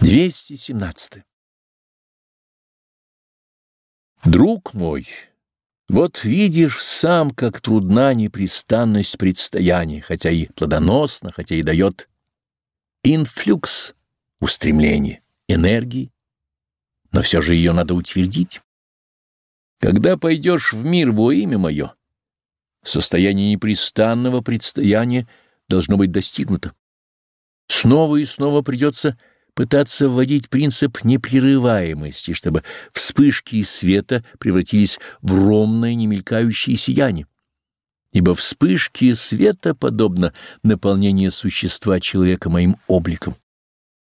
217. Друг мой, вот видишь сам, как трудна непрестанность предстояния, хотя и плодоносно, хотя и дает инфлюкс, устремление, энергии, но все же ее надо утвердить. Когда пойдешь в мир во имя мое, состояние непрестанного предстояния должно быть достигнуто. Снова и снова придется пытаться вводить принцип непрерываемости, чтобы вспышки света превратились в ровное немелькающее сияние. Ибо вспышки света подобно наполнению существа человека моим обликом.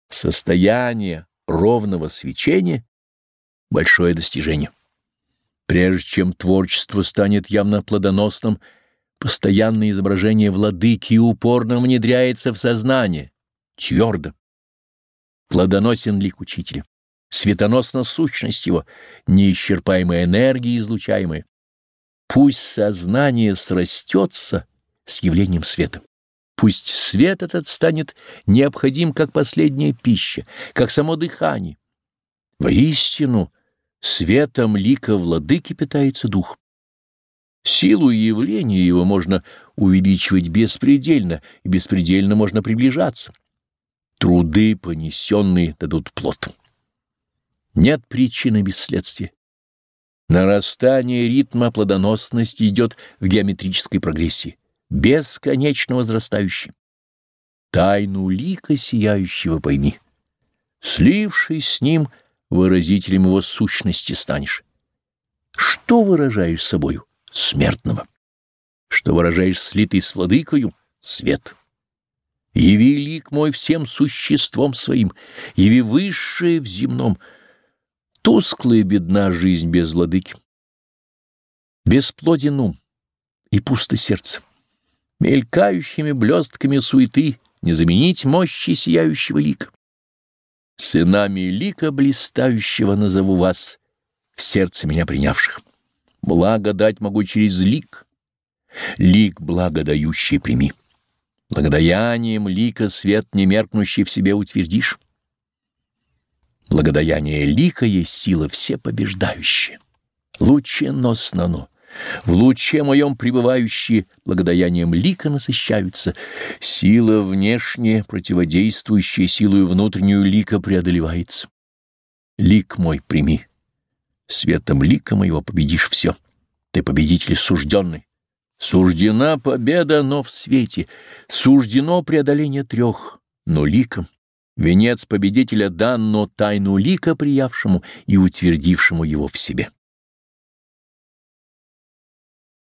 Состояние ровного свечения — большое достижение. Прежде чем творчество станет явно плодоносным, постоянное изображение владыки упорно внедряется в сознание, твердо. Плодоносен лик учителя, светоносна сущность его, неисчерпаемая энергия излучаемая. Пусть сознание срастется с явлением света. Пусть свет этот станет необходим как последняя пища, как само дыхание. Воистину, светом лика владыки питается дух. Силу явления его можно увеличивать беспредельно, и беспредельно можно приближаться. Труды, понесенные, дадут плод. Нет причины без следствия. Нарастание ритма плодоносности идет в геометрической прогрессии, бесконечно возрастающей. Тайну лика сияющего пойми. Слившись с ним, выразителем его сущности станешь. Что выражаешь собою? Смертного. Что выражаешь слитый с владыкою? Свет. Яви лик мой всем существом своим, яви высшее в земном. Тусклая бедна жизнь без владыки. Бесплоден ум и пусто сердце. Мелькающими блестками суеты не заменить мощи сияющего лика. Сынами лика блистающего назову вас, в сердце меня принявших. Благо дать могу через лик, лик благодающий прими. Благодаянием лика свет немеркнущий в себе утвердишь. Благодаяние лика есть сила всепобеждающая. Лученосно оно. В луче моем пребывающие благодаянием лика насыщаются. Сила внешняя, противодействующая силою внутреннюю лика преодолевается. Лик мой прими. Светом лика моего победишь все. Ты победитель сужденный. Суждена победа, но в свете. Суждено преодоление трех, но ликом. Венец победителя дан, но тайну лика приявшему и утвердившему его в себе.